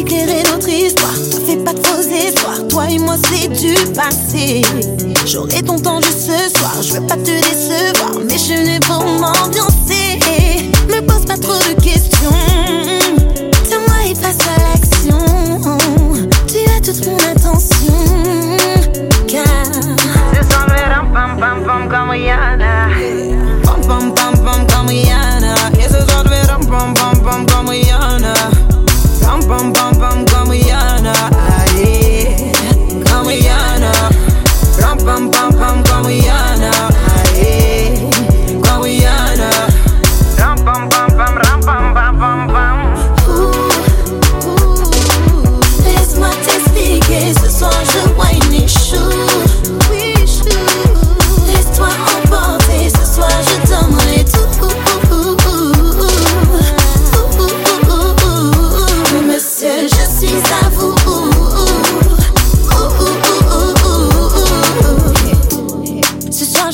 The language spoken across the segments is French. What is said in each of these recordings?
éclairer notre histoire. Ne fais pas de faux espoirs, toi et moi c'est du passé. J'aurai ton temps juste ce soir, je veux pas te décevoir, mais je n'ai pas m'ambiancer. Me pose pas trop de questions, tiens-moi et passe à l'action. Tu as toute mon attention, car. Je sens ram pam pam pam comme Rihanna. Pam pam pam pam comme Rihanna. Et ce soir je vais ram pam pam pam comme Rihanna. Pam pam pam pam comme Rihanna.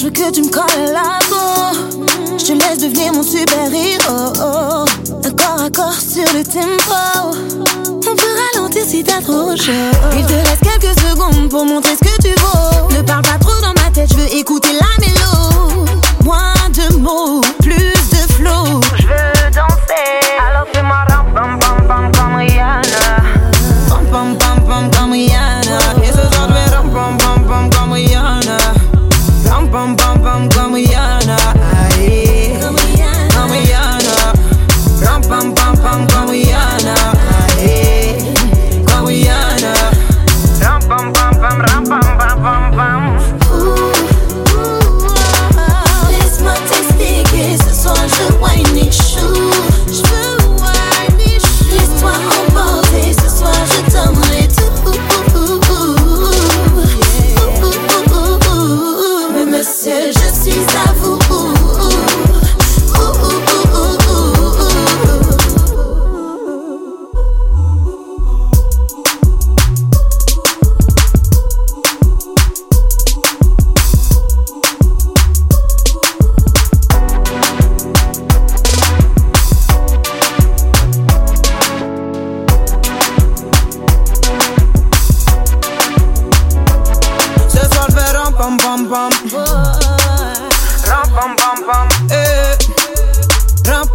Veux que tu me colles à la peau. Je te laisse devenir mon super-héros. Un corps à corps sur le tempo. On peut ralentir si t'as trop chaud. Il te reste quelques secondes pour montrer ce que tu vaux. Ne parle pas trop dans ma tête, je veux écouter la mélo. Moins de mots, plus de flow. Je veux danser. Alors fais-moi ram pam pam pam comme Rihanna. Pam pam pam pam comme Rihanna. Et ce soir, je vais ram pam pam pam comme Rihanna. Pam pam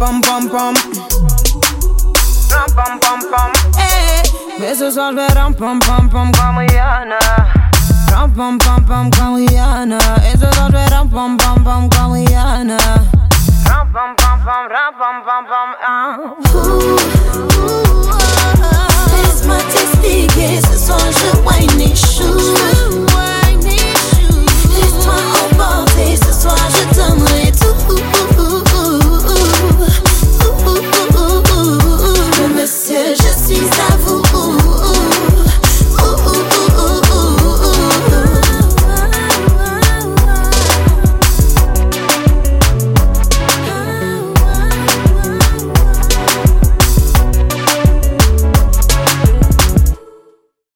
pam pam pam. Pam pam pam. Eh. Mais ce soir je vais ram pam pam pam Comme Rihanna. Ram pam pam pam comme Rihanna Et ce soir je vais ram pam pam pam comme Rihanna Ram pam pam pam ram pam pam pam. ah. Laisse-moi t'expliquer, ce soir je